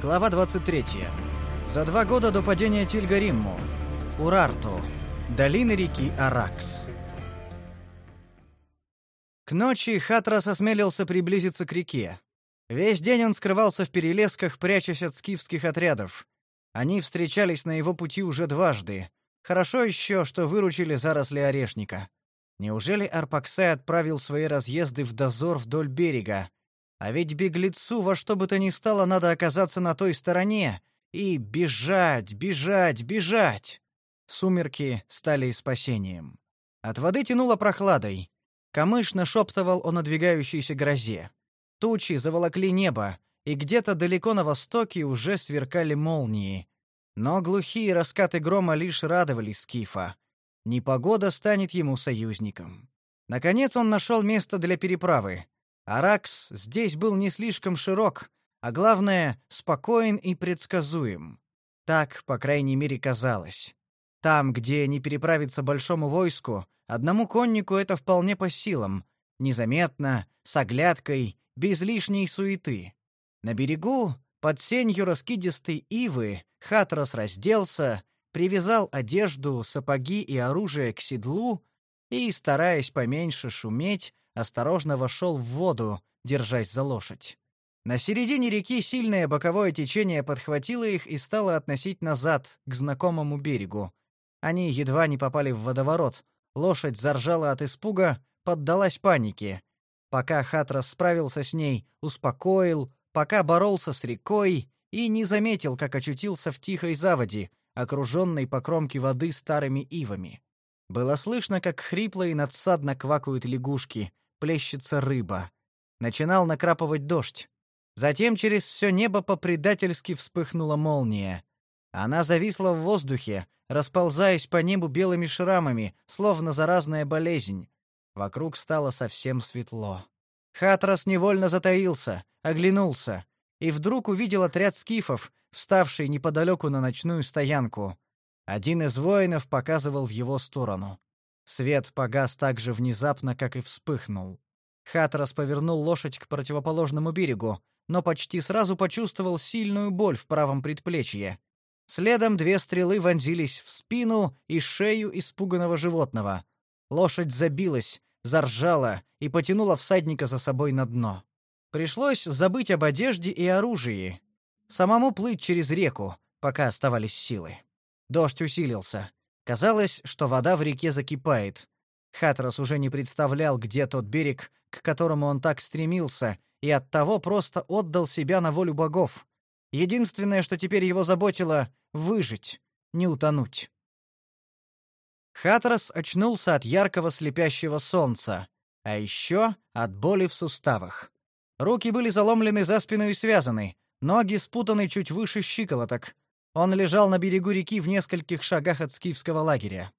Глава 23. За два года до падения Тильгаримму. Урарту. Долины реки Аракс. К ночи Хатрас осмелился приблизиться к реке. Весь день он скрывался в перелесках, прячась от скифских отрядов. Они встречались на его пути уже дважды. Хорошо еще, что выручили заросли орешника. Неужели Арпаксай отправил свои разъезды в дозор вдоль берега, а ведь беглецу во что бы то ни стало надо оказаться на той стороне и бежать, бежать, бежать. Сумерки стали спасением. От воды тянуло прохладой. Камыш нашептывал о надвигающейся грозе. Тучи заволокли небо, и где-то далеко на востоке уже сверкали молнии. Но глухие раскаты грома лишь радовали Скифа. Непогода станет ему союзником. Наконец он нашел место для переправы — Аракс здесь был не слишком широк, а главное, спокоен и предсказуем. Так, по крайней мере, казалось. Там, где не переправиться большому войску, одному коннику это вполне по силам, незаметно, с оглядкой, без лишней суеты. На берегу, под сенью раскидистой ивы, Хатрос разделся, привязал одежду, сапоги и оружие к седлу и, стараясь поменьше шуметь, осторожно вошел в воду, держась за лошадь. На середине реки сильное боковое течение подхватило их и стало относить назад, к знакомому берегу. Они едва не попали в водоворот. Лошадь заржала от испуга, поддалась панике. Пока Хатрас справился с ней, успокоил, пока боролся с рекой и не заметил, как очутился в тихой заводе, окруженной по кромке воды старыми ивами. Было слышно, как хрипло и надсадно квакают лягушки, плещется рыба. Начинал накрапывать дождь. Затем через все небо по-предательски вспыхнула молния. Она зависла в воздухе, расползаясь по небу белыми шрамами, словно заразная болезнь. Вокруг стало совсем светло. Хатрас невольно затаился, оглянулся и вдруг увидел отряд скифов, вставший неподалеку на ночную стоянку. Один из воинов показывал в его сторону. Свет погас так же внезапно, как и вспыхнул. Хатрас повернул лошадь к противоположному берегу, но почти сразу почувствовал сильную боль в правом предплечье. Следом две стрелы вонзились в спину и шею испуганного животного. Лошадь забилась, заржала и потянула всадника за собой на дно. Пришлось забыть об одежде и оружии, самому плыть через реку, пока оставались силы. Дождь усилился. Казалось, что вода в реке закипает. Хатрас уже не представлял, где тот берег, к которому он так стремился, и оттого просто отдал себя на волю богов. Единственное, что теперь его заботило — выжить, не утонуть. Хатрас очнулся от яркого слепящего солнца, а еще от боли в суставах. Руки были заломлены за спину и связаны, ноги спутаны чуть выше щиколоток, он лежал на берегу реки в нескольких шагах от скифского лагеря.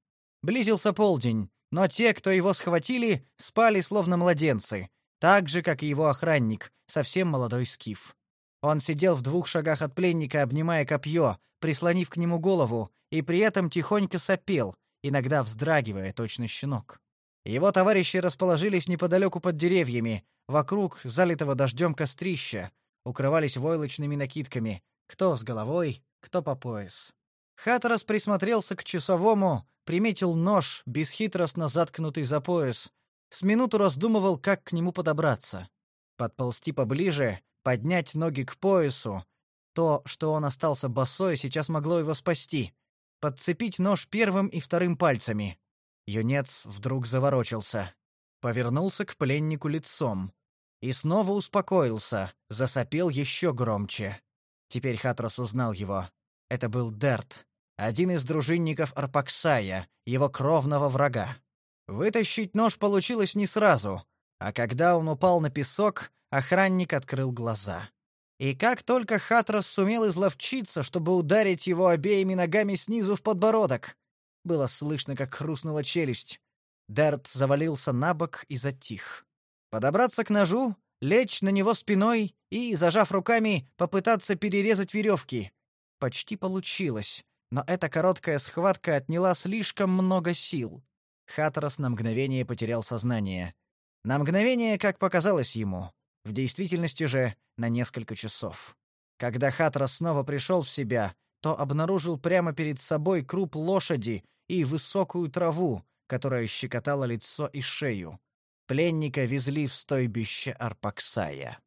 Близился полдень, но те, кто его схватили, спали словно младенцы, так же, как и его охранник, совсем молодой скиф. Он сидел в двух шагах от пленника, обнимая копье, прислонив к нему голову, и при этом тихонько сопел, иногда вздрагивая, точно щенок. Его товарищи расположились неподалеку под деревьями, вокруг залитого дождем кострища, укрывались войлочными накидками, кто с головой, кто по пояс. Хатрас присмотрелся к часовому, приметил нож, бесхитростно заткнутый за пояс, с минуту раздумывал, как к нему подобраться. Подползти поближе, поднять ноги к поясу. То, что он остался босой, сейчас могло его спасти. Подцепить нож первым и вторым пальцами. Юнец вдруг заворочился. Повернулся к пленнику лицом. И снова успокоился, засопел еще громче. Теперь Хатрос узнал его. Это был Дерт, один из дружинников Арпаксая, его кровного врага. Вытащить нож получилось не сразу, а когда он упал на песок, охранник открыл глаза. И как только Хатрос сумел изловчиться, чтобы ударить его обеими ногами снизу в подбородок, было слышно, как хрустнула челюсть. Дерт завалился на бок и затих. Подобраться к ножу лечь на него спиной и, зажав руками, попытаться перерезать веревки. Почти получилось, но эта короткая схватка отняла слишком много сил. Хатрос на мгновение потерял сознание. На мгновение, как показалось ему. В действительности же на несколько часов. Когда Хатрас снова пришел в себя, то обнаружил прямо перед собой круп лошади и высокую траву, которая щекотала лицо и шею. Пленника везли в стойбище Арпаксая.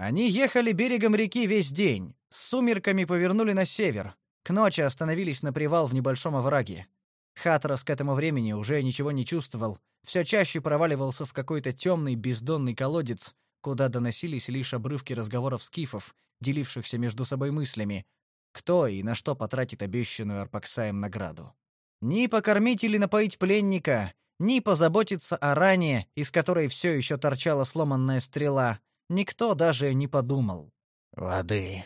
Они ехали берегом реки весь день, с сумерками повернули на север, к ночи остановились на привал в небольшом овраге. Хатрас к этому времени уже ничего не чувствовал, все чаще проваливался в какой-то темный бездонный колодец, куда доносились лишь обрывки разговоров скифов, делившихся между собой мыслями, кто и на что потратит обещанную Арпаксаем награду. Ни покормить или напоить пленника, ни позаботиться о ране, из которой все еще торчала сломанная стрела, никто даже не подумал. «Воды!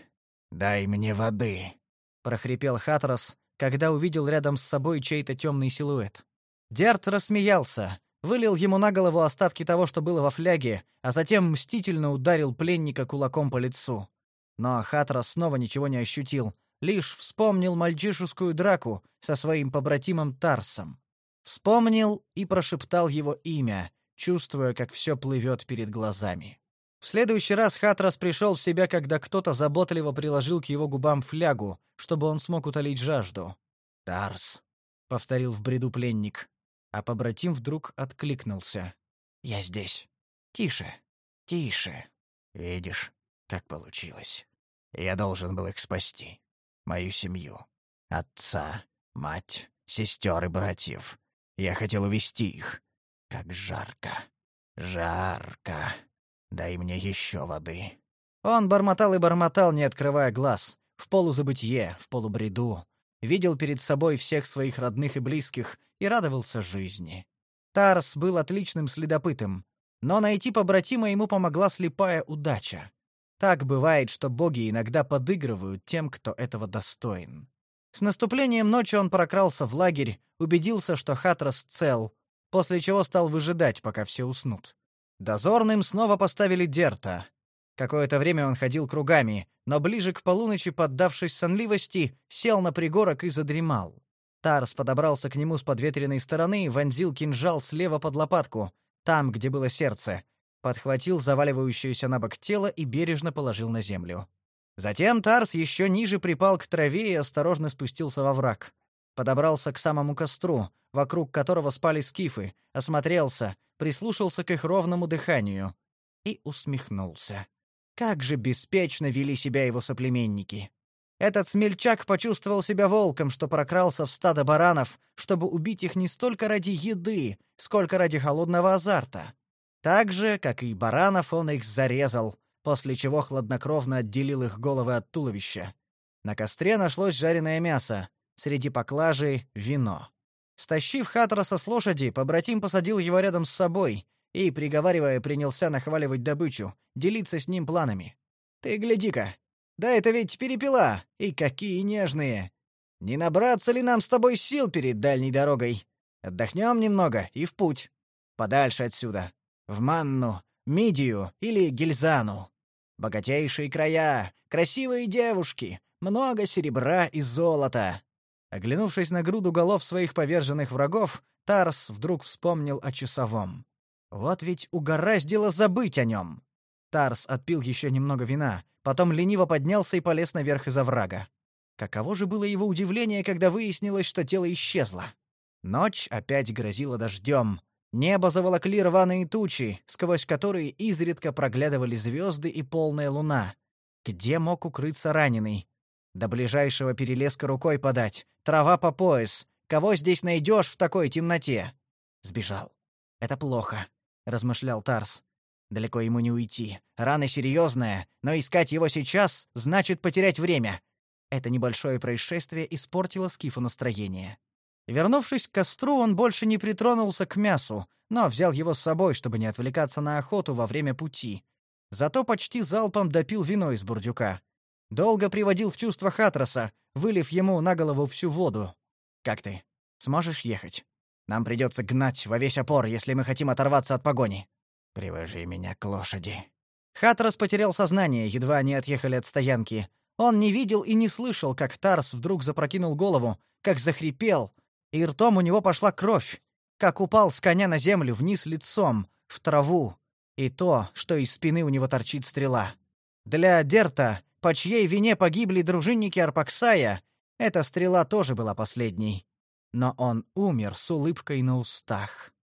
Дай мне воды!» — прохрипел Хатрас, когда увидел рядом с собой чей-то темный силуэт. Дерт рассмеялся, вылил ему на голову остатки того, что было во фляге, а затем мстительно ударил пленника кулаком по лицу. Но Хатрас снова ничего не ощутил, лишь вспомнил мальчишескую драку со своим побратимом Тарсом. Вспомнил и прошептал его имя, чувствуя, как все плывет перед глазами. В следующий раз Хатрас пришел в себя, когда кто-то заботливо приложил к его губам флягу, чтобы он смог утолить жажду. «Тарс», — повторил в бреду пленник, а побратим вдруг откликнулся. «Я здесь. Тише, тише. Видишь, как получилось. Я должен был их спасти. Мою семью. Отца, мать, сестер и братьев. Я хотел увести их. Как жарко. Жарко. Дай мне еще воды». Он бормотал и бормотал, не открывая глаз, в полузабытье, в полубреду. Видел перед собой всех своих родных и близких и радовался жизни. Тарс был отличным следопытом, но найти побратима ему помогла слепая удача. Так бывает, что боги иногда подыгрывают тем, кто этого достоин. С наступлением ночи он прокрался в лагерь, убедился, что Хатрас цел, после чего стал выжидать, пока все уснут. Дозорным снова поставили Дерта. Какое-то время он ходил кругами, но ближе к полуночи, поддавшись сонливости, сел на пригорок и задремал. Тарс подобрался к нему с подветренной стороны, вонзил кинжал слева под лопатку, там, где было сердце, подхватил заваливающееся на бок тело и бережно положил на землю. Затем Тарс еще ниже припал к траве и осторожно спустился во враг. Подобрался к самому костру, вокруг которого спали скифы, осмотрелся, прислушался к их ровному дыханию и усмехнулся. Как же беспечно вели себя его соплеменники. Этот смельчак почувствовал себя волком, что прокрался в стадо баранов, чтобы убить их не столько ради еды, сколько ради холодного азарта. Так же, как и баранов, он их зарезал, после чего хладнокровно отделил их головы от туловища. На костре нашлось жареное мясо, среди поклажи — вино. Стащив Хатраса с лошади, побратим посадил его рядом с собой и, приговаривая, принялся нахваливать добычу, делиться с ним планами. «Ты гляди-ка! Да это ведь перепела! И какие нежные! Не набраться ли нам с тобой сил перед дальней дорогой? Отдохнем немного и в путь. Подальше отсюда. В Манну, Мидию или Гильзану. Богатейшие края, красивые девушки, много серебра и золота. Оглянувшись на груду голов своих поверженных врагов, Тарс вдруг вспомнил о часовом. Вот ведь угораздило забыть о нем. Тарс отпил еще немного вина, потом лениво поднялся и полез наверх из оврага. Каково же было его удивление, когда выяснилось, что тело исчезло. Ночь опять грозила дождем. Небо заволокли рваные тучи, сквозь которые изредка проглядывали звезды и полная луна. Где мог укрыться раненый? До ближайшего перелеска рукой подать. Трава по пояс. Кого здесь найдешь в такой темноте? Сбежал. Это плохо, размышлял Тарс. Далеко ему не уйти. Рана серьезная, но искать его сейчас значит потерять время. Это небольшое происшествие испортило Скифу настроение. Вернувшись к костру, он больше не притронулся к мясу, но взял его с собой, чтобы не отвлекаться на охоту во время пути. Зато почти залпом допил вино из бурдюка. Долго приводил в чувство Хатраса, вылив ему на голову всю воду. «Как ты? Сможешь ехать? Нам придется гнать во весь опор, если мы хотим оторваться от погони. Привяжи меня к лошади». Хатрас потерял сознание, едва они отъехали от стоянки. Он не видел и не слышал, как Тарс вдруг запрокинул голову, как захрипел, и ртом у него пошла кровь, как упал с коня на землю вниз лицом, в траву, и то, что из спины у него торчит стрела. Для Дерта, по чьей вине погибли дружинники Арпаксая, эта стрела тоже была последней. Но он умер с улыбкой на устах.